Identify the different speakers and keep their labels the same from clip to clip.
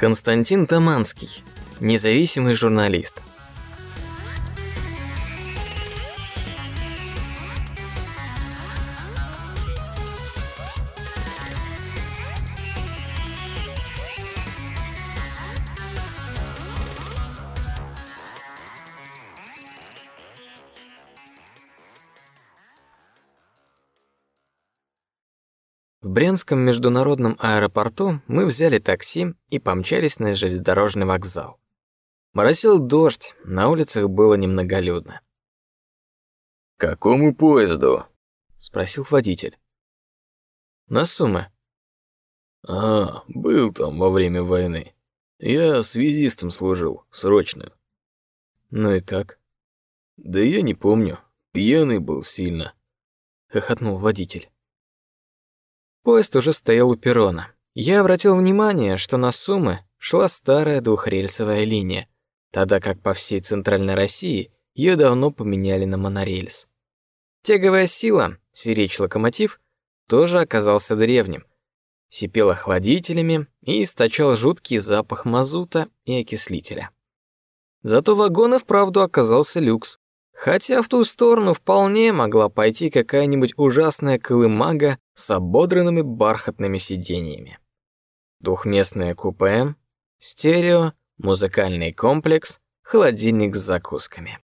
Speaker 1: Константин Таманский, независимый журналист. В Брянском международном аэропорту мы взяли такси и помчались на железнодорожный вокзал. Моросил дождь, на улицах было немноголюдно.
Speaker 2: «Какому поезду?»
Speaker 1: — спросил водитель. «На Сумы».
Speaker 2: «А, был там во время войны. Я связистом служил, срочно».
Speaker 1: «Ну и как?»
Speaker 2: «Да я не помню. Пьяный был сильно», —
Speaker 1: хохотнул водитель. Поезд уже стоял у перрона. Я обратил внимание, что на Сумы шла старая двухрельсовая линия, тогда как по всей центральной России ее давно поменяли на монорельс. Тяговая сила, сиречь локомотив, тоже оказался древним, сипел охладителями и источал жуткий запах мазута и окислителя. Зато вагон и вправду оказался люкс, Хотя в ту сторону вполне могла пойти какая-нибудь ужасная колымага с ободранными бархатными сиденьями. Двухместное купе, стерео, музыкальный комплекс, холодильник с закусками.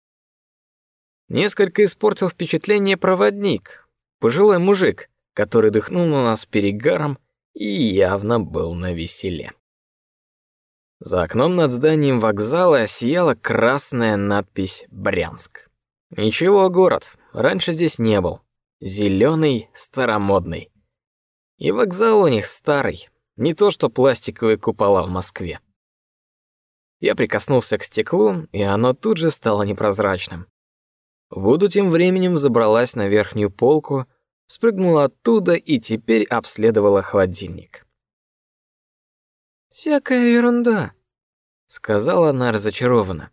Speaker 1: Несколько испортил впечатление проводник, пожилой мужик, который дыхнул на нас перегаром и явно был на веселе. За окном над зданием вокзала сияла красная надпись «Брянск». Ничего, город. Раньше здесь не был. Зеленый, старомодный. И вокзал у них старый, не то что пластиковые купола в Москве. Я прикоснулся к стеклу, и оно тут же стало непрозрачным. Вуду тем временем забралась на верхнюю полку, спрыгнула оттуда и теперь обследовала холодильник. «Всякая ерунда», — сказала она разочарованно.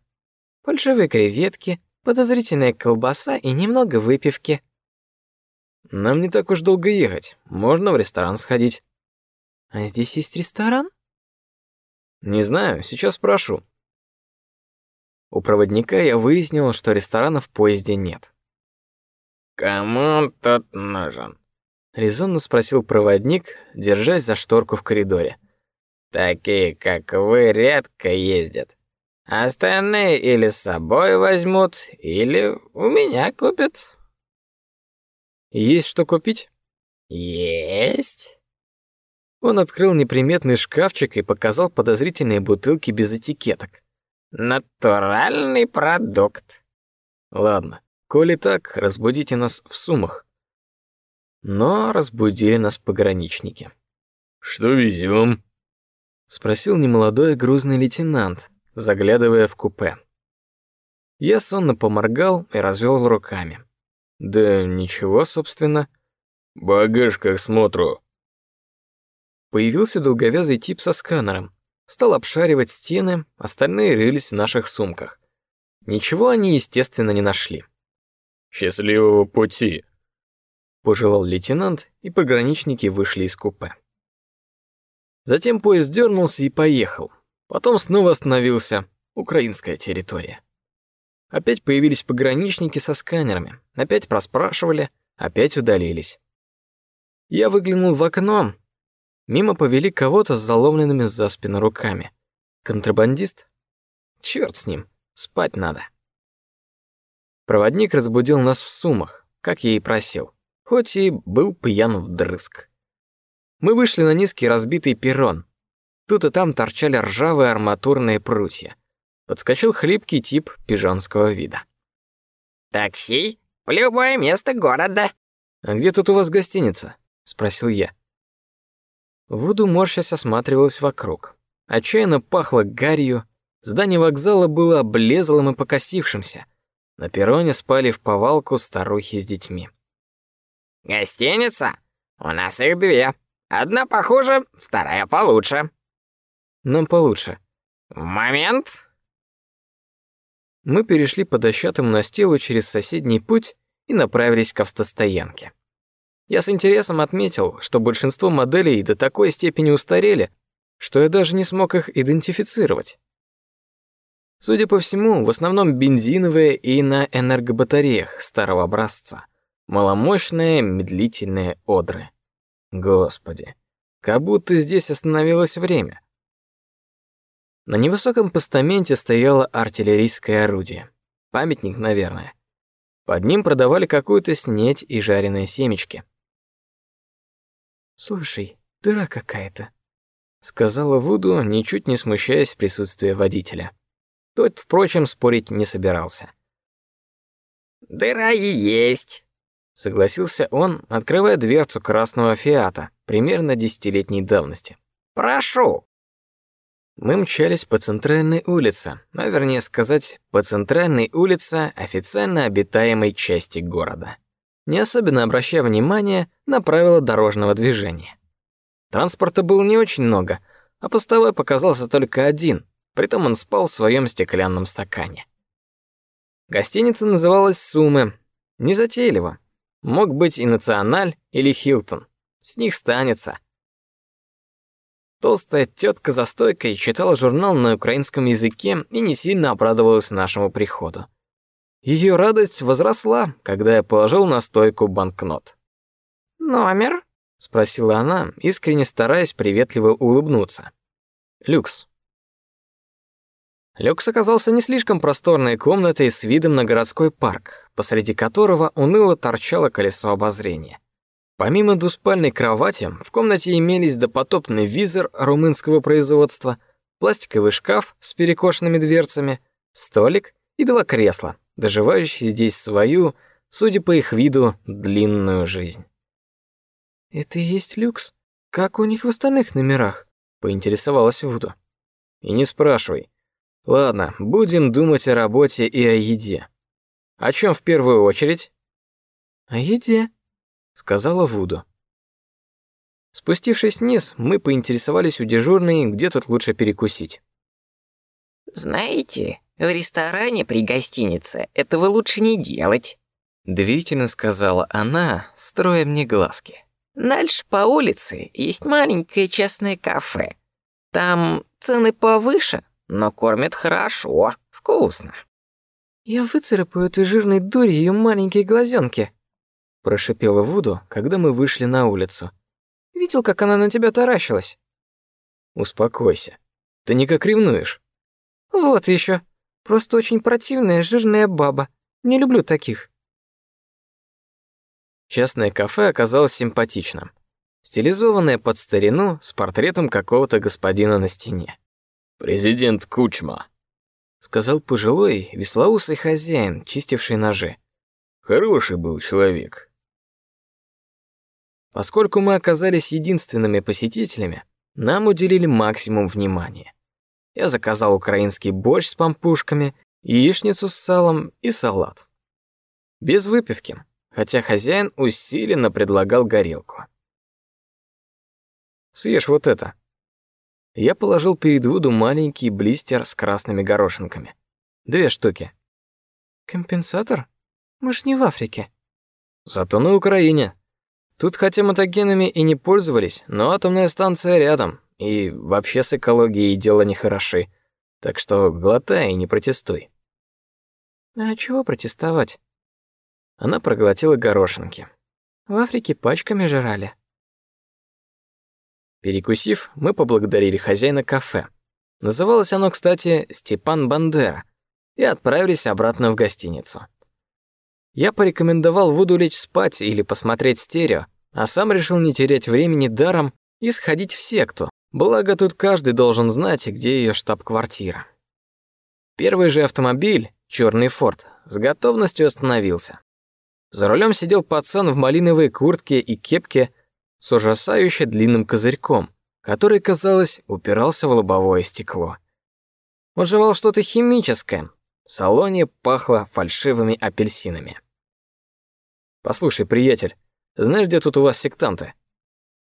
Speaker 1: «Фальшивые креветки, подозрительная колбаса и немного выпивки.
Speaker 2: Нам не так уж долго ехать. Можно в ресторан сходить.
Speaker 1: А здесь есть ресторан?
Speaker 2: Не знаю, сейчас спрошу.
Speaker 1: У проводника я выяснил, что ресторана в поезде нет.
Speaker 3: Кому тут нужен?
Speaker 1: резонно спросил проводник, держась за шторку в коридоре.
Speaker 3: Такие, как вы, редко ездят. Остальные или с собой возьмут, или у меня купят.
Speaker 1: Есть что купить?
Speaker 3: Есть.
Speaker 1: Он открыл неприметный шкафчик и показал подозрительные бутылки без этикеток.
Speaker 3: Натуральный продукт.
Speaker 1: Ладно, коли так, разбудите нас в сумах. Но разбудили нас пограничники.
Speaker 2: Что везем?
Speaker 1: Спросил немолодой грузный лейтенант, заглядывая в купе. Я сонно поморгал и развел руками. Да ничего, собственно.
Speaker 2: Багаж как смотру.
Speaker 1: Появился долговязый тип со сканером. Стал обшаривать стены, остальные рылись в наших сумках. Ничего они, естественно, не нашли.
Speaker 2: Счастливого пути,
Speaker 1: пожелал лейтенант, и пограничники вышли из купе. Затем поезд дернулся и поехал. Потом снова остановился. Украинская территория. Опять появились пограничники со сканерами. Опять проспрашивали, опять удалились. Я выглянул в окно. Мимо повели кого-то с заломленными за спину руками. Контрабандист? Черт с ним, спать надо. Проводник разбудил нас в сумах, как я и просил, хоть и был пьян вдрызг. Мы вышли на низкий разбитый перрон. Тут и там торчали ржавые арматурные прутья. Подскочил хлипкий тип пижонского вида.
Speaker 3: «Такси? В любое место города».
Speaker 1: «А где тут у вас гостиница?» — спросил я. Вуду морщась осматривалась вокруг. Отчаянно пахло гарью, здание вокзала было облезлым и покосившимся. На перроне спали в повалку старухи с детьми.
Speaker 3: «Гостиница? У нас их две. Одна похуже, вторая получше»,
Speaker 1: нам получше.
Speaker 3: В момент.
Speaker 1: Мы перешли по дощатому настилу через соседний путь и направились к автостоянке. Я с интересом отметил, что большинство моделей до такой степени устарели, что я даже не смог их идентифицировать. Судя по всему, в основном бензиновые и на энергобатареях старого образца. Маломощные, медлительные одры. Господи, как будто здесь остановилось время. На невысоком постаменте стояло артиллерийское орудие. Памятник, наверное. Под ним продавали какую-то снеть и жареные семечки. «Слушай, дыра какая-то», — сказала Вуду, ничуть не смущаясь присутствия водителя. Тот, впрочем, спорить не собирался.
Speaker 3: «Дыра и есть», —
Speaker 1: согласился он, открывая дверцу красного «Фиата» примерно десятилетней давности.
Speaker 3: «Прошу».
Speaker 1: Мы мчались по центральной улице, а вернее сказать, по центральной улице официально обитаемой части города, не особенно обращая внимания на правила дорожного движения. Транспорта было не очень много, а постовой показался только один, притом он спал в своем стеклянном стакане. Гостиница называлась Сумы, незатейливо. Мог быть и Националь или Хилтон, с них станется. Толстая тетка за стойкой читала журнал на украинском языке и не сильно обрадовалась нашему приходу. Ее радость возросла, когда я положил на стойку банкнот.
Speaker 3: «Номер?»
Speaker 1: — спросила она, искренне стараясь приветливо улыбнуться. «Люкс». Люкс оказался не слишком просторной комнатой с видом на городской парк, посреди которого уныло торчало колесо обозрения. Помимо двуспальной кровати, в комнате имелись допотопный визор румынского производства, пластиковый шкаф с перекошенными дверцами, столик и два кресла, доживающие здесь свою, судя по их виду, длинную жизнь. «Это и есть люкс? Как у них в остальных номерах?» — поинтересовалась Вуду. «И не спрашивай. Ладно, будем думать о работе и о еде. О чем в первую очередь?» «О еде», сказала Вуду. Спустившись вниз, мы поинтересовались у дежурной, где тут лучше перекусить.
Speaker 3: Знаете, в ресторане при гостинице этого лучше не делать,
Speaker 1: доверительно сказала она, строя мне глазки.
Speaker 3: Дальше по улице есть маленькое частное кафе. Там цены повыше, но кормят хорошо, вкусно.
Speaker 1: Я выцарапаю этой жирной дури ее маленькие глазенки, прошипела Вуду, когда мы вышли на улицу. Видел, как она на тебя таращилась? Успокойся. Ты никак ревнуешь. Вот еще. Просто очень противная жирная баба. Не люблю таких. Частное кафе оказалось симпатичным. Стилизованное под старину с портретом какого-то господина на стене.
Speaker 2: «Президент Кучма», —
Speaker 1: сказал пожилой, веслоусый хозяин, чистивший ножи.
Speaker 2: «Хороший был человек,
Speaker 1: Поскольку мы оказались единственными посетителями, нам уделили максимум внимания. Я заказал украинский борщ с пампушками, яичницу с салом и салат. Без выпивки, хотя хозяин усиленно предлагал горелку. Съешь вот это. Я положил перед Вуду маленький блистер с красными горошинками. Две штуки. Компенсатор? Мы ж не в Африке. Зато на Украине. Тут хотя мутагенами и не пользовались, но атомная станция рядом, и вообще с экологией дела не хороши. Так что глотай и не протестуй. А чего протестовать? Она проглотила горошинки. В Африке пачками жрали. Перекусив, мы поблагодарили хозяина кафе. Называлось оно, кстати, Степан Бандера, и отправились обратно в гостиницу. Я порекомендовал Вуду лечь спать или посмотреть стерео, а сам решил не терять времени даром и сходить в секту. Благо тут каждый должен знать, где ее штаб-квартира. Первый же автомобиль, черный Форд, с готовностью остановился. За рулем сидел пацан в малиновой куртке и кепке с ужасающе длинным козырьком, который, казалось, упирался в лобовое стекло. Он жевал что-то химическое, в салоне пахло фальшивыми апельсинами. «Послушай, приятель, знаешь, где тут у вас сектанты?»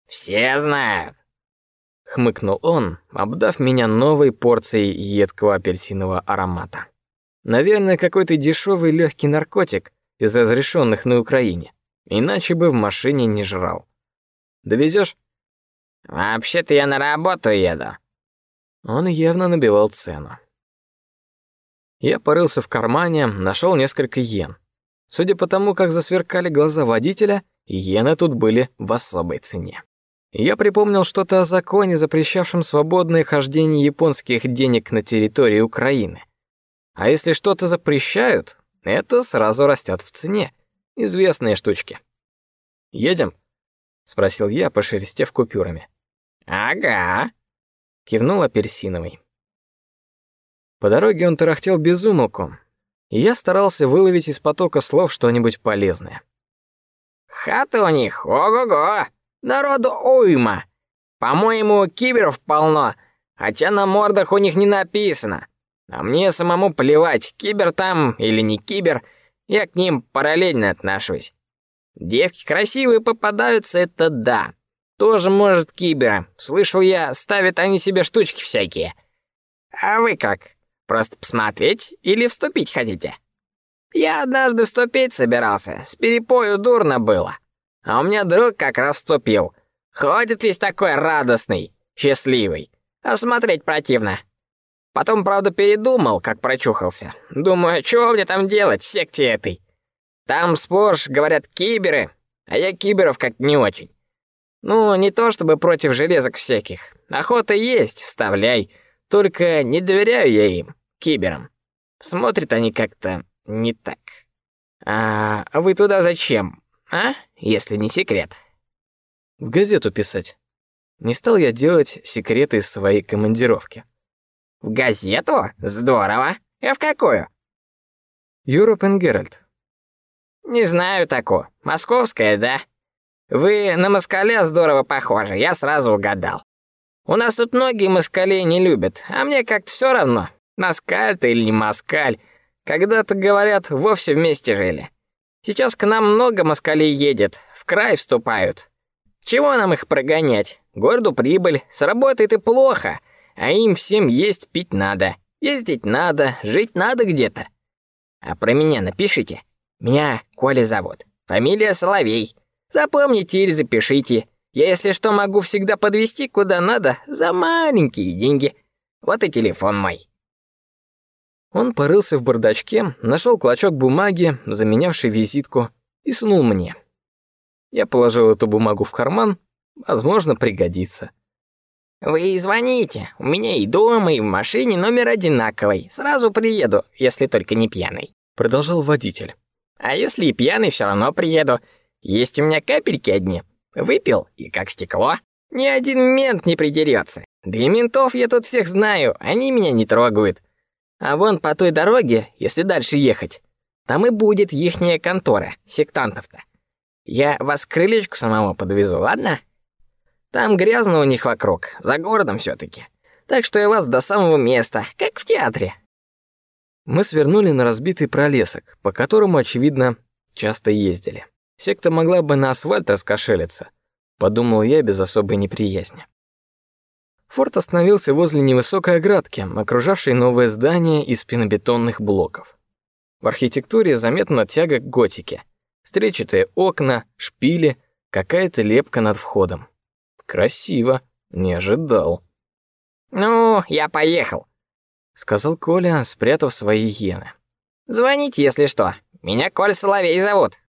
Speaker 3: «Все знают», —
Speaker 1: хмыкнул он, обдав меня новой порцией едкого апельсинового аромата. «Наверное, какой-то дешевый легкий наркотик из разрешенных на Украине, иначе бы в машине не жрал. Довезешь?
Speaker 3: «Вообще-то я на работу еду.
Speaker 1: Он явно набивал цену. Я порылся в кармане, нашел несколько йен. Судя по тому, как засверкали глаза водителя, иены тут были в особой цене. Я припомнил что-то о законе, запрещавшем свободное хождение японских денег на территории Украины. А если что-то запрещают, это сразу растет в цене. Известные штучки. Едем? спросил я, пошелестев купюрами.
Speaker 3: Ага,
Speaker 1: кивнул апельсиновый. По дороге он тарахтел без умолку, и я старался выловить из потока слов что-нибудь полезное.
Speaker 3: Хаты у них, ого-го, народу уйма. По-моему, киберов полно, хотя на мордах у них не написано. А мне самому плевать, кибер там или не кибер, я к ним параллельно отношусь. Девки красивые попадаются, это да. Тоже, может, кибера. Слышал я, ставят они себе штучки всякие. А вы как? Просто посмотреть или вступить хотите? Я однажды вступить собирался, с перепою дурно было. А у меня друг как раз вступил. Ходит весь такой радостный, счастливый. А смотреть противно. Потом, правда, передумал, как прочухался. Думаю, что мне там делать в секте этой? Там сплошь, говорят, киберы, а я киберов как не очень. Ну, не то чтобы против железок всяких. Охота есть, вставляй. Только не доверяю я им киберам. Смотрят они как-то не так. А вы туда зачем, а? Если не секрет.
Speaker 1: В газету писать. Не стал я делать секреты из своей командировки.
Speaker 3: В газету? Здорово. А в какую?
Speaker 1: Europe and Herald.
Speaker 3: Не знаю такую. Московская, да? Вы на москаля здорово похожи, я сразу угадал. У нас тут многие москалей не любят, а мне как-то все равно. Москаль ты или не москаль. Когда-то, говорят, вовсе вместе жили. Сейчас к нам много москалей едет, в край вступают. Чего нам их прогонять? Городу прибыль, сработает и плохо, а им всем есть пить надо. Ездить надо, жить надо где-то. А про меня напишите. Меня Коля зовут. Фамилия Соловей. Запомните или запишите. Я, если что, могу всегда подвести куда надо за маленькие деньги. Вот и телефон мой.
Speaker 1: Он порылся в бардачке, нашел клочок бумаги, заменявший визитку, и сунул мне. Я положил эту бумагу в карман, возможно, пригодится.
Speaker 3: «Вы звоните, у меня и дома, и в машине номер одинаковый. Сразу приеду, если только не пьяный», —
Speaker 1: продолжал водитель.
Speaker 3: «А если и пьяный, все равно приеду. Есть у меня капельки одни. Выпил, и как стекло. Ни один мент не придерется. Да и ментов я тут всех знаю, они меня не трогают. А вон по той дороге, если дальше ехать, там и будет ихняя контора, сектантов-то. Я вас крылечку самому подвезу, ладно? Там грязно у них вокруг, за городом все таки Так что я вас до самого места, как в театре.
Speaker 1: Мы свернули на разбитый пролесок, по которому, очевидно, часто ездили. Секта могла бы на асфальт раскошелиться, подумал я без особой неприязни. Форт остановился возле невысокой оградки, окружавшей новое здание из пенобетонных блоков. В архитектуре заметна тяга к готике. Стрельчатые окна, шпили, какая-то лепка над входом. Красиво, не ожидал.
Speaker 3: «Ну, я поехал», —
Speaker 1: сказал Коля, спрятав свои иены.
Speaker 3: «Звоните, если что. Меня Коль Соловей зовут».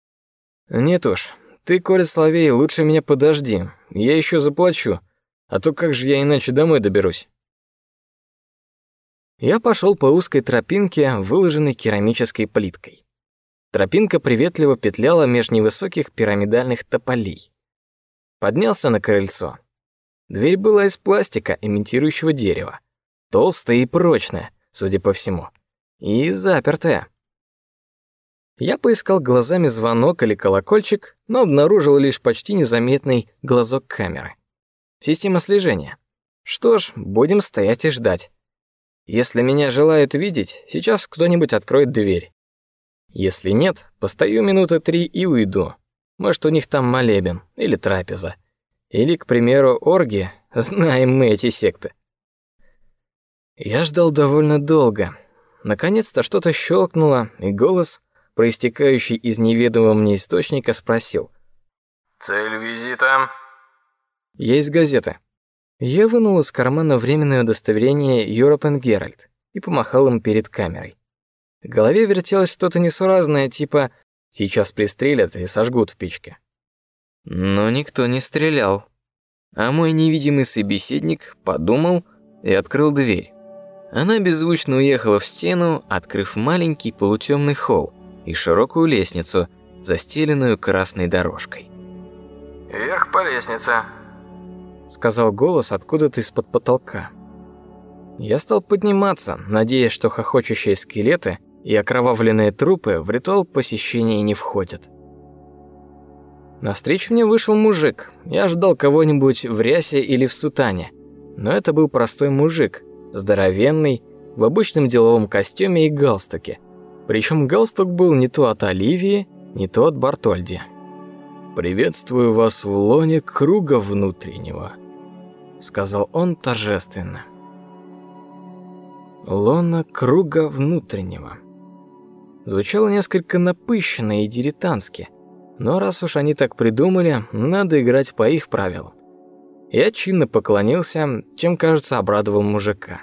Speaker 1: «Нет уж, ты, Коля Соловей, лучше меня подожди, я еще заплачу, а то как же я иначе домой доберусь?» Я пошел по узкой тропинке, выложенной керамической плиткой. Тропинка приветливо петляла меж невысоких пирамидальных тополей. Поднялся на крыльцо. Дверь была из пластика, имитирующего дерево. Толстая и прочная, судя по всему. И запертая. Я поискал глазами звонок или колокольчик, но обнаружил лишь почти незаметный глазок камеры. Система слежения. Что ж, будем стоять и ждать. Если меня желают видеть, сейчас кто-нибудь откроет дверь. Если нет, постою минуты три и уйду. Может, у них там молебен или трапеза. Или, к примеру, оргия. Знаем мы эти секты. Я ждал довольно долго. Наконец-то что-то щелкнуло, и голос проистекающий из неведомого мне источника, спросил.
Speaker 2: «Цель визита?»
Speaker 1: «Есть газета». Я вынул из кармана временное удостоверение European Herald и помахал им перед камерой. В голове вертелось что-то несуразное, типа «сейчас пристрелят и сожгут в печке». Но никто не стрелял. А мой невидимый собеседник подумал и открыл дверь. Она беззвучно уехала в стену, открыв маленький полутемный холл и широкую лестницу, застеленную красной дорожкой.
Speaker 2: «Вверх по лестнице», —
Speaker 1: сказал голос откуда-то из-под потолка. Я стал подниматься, надеясь, что хохочущие скелеты и окровавленные трупы в ритуал посещения не входят. Навстречу мне вышел мужик. Я ждал кого-нибудь в рясе или в сутане, но это был простой мужик, здоровенный, в обычном деловом костюме и галстуке. Причем галстук был не то от Оливии, не то от Бартольди.
Speaker 2: «Приветствую вас в лоне круга внутреннего», — сказал он торжественно.
Speaker 1: Лона круга внутреннего. Звучало несколько напыщенно и дилетантски, но раз уж они так придумали, надо играть по их правилам. Я чинно поклонился, чем, кажется, обрадовал мужика.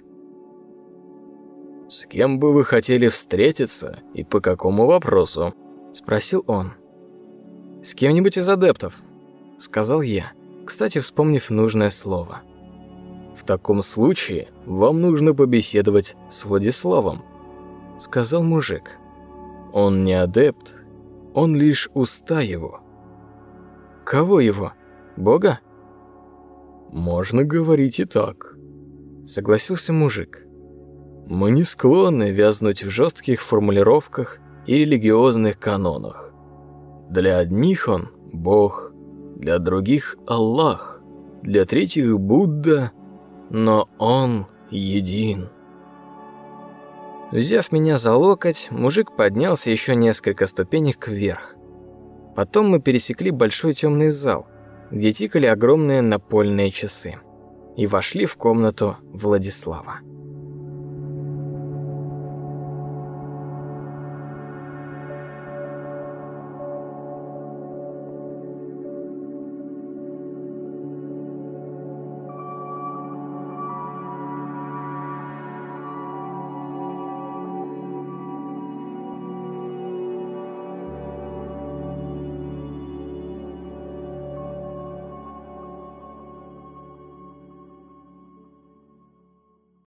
Speaker 2: «С кем бы вы хотели встретиться и по какому вопросу?»
Speaker 1: — спросил он. «С кем-нибудь из адептов», — сказал я, кстати, вспомнив нужное слово.
Speaker 2: В таком случае вам нужно побеседовать с Владиславом,
Speaker 1: сказал мужик.
Speaker 2: Он не адепт, он лишь уста его.
Speaker 1: Кого его? Бога?
Speaker 2: Можно говорить и так,
Speaker 1: согласился мужик.
Speaker 2: Мы не склонны вязнуть в жестких формулировках и религиозных канонах. Для одних он Бог, для других Аллах, для третьих Будда, но он един.
Speaker 1: Взяв меня за локоть, мужик поднялся еще несколько ступенек вверх. Потом мы пересекли большой темный зал, где тикали огромные напольные часы, и вошли в комнату Владислава.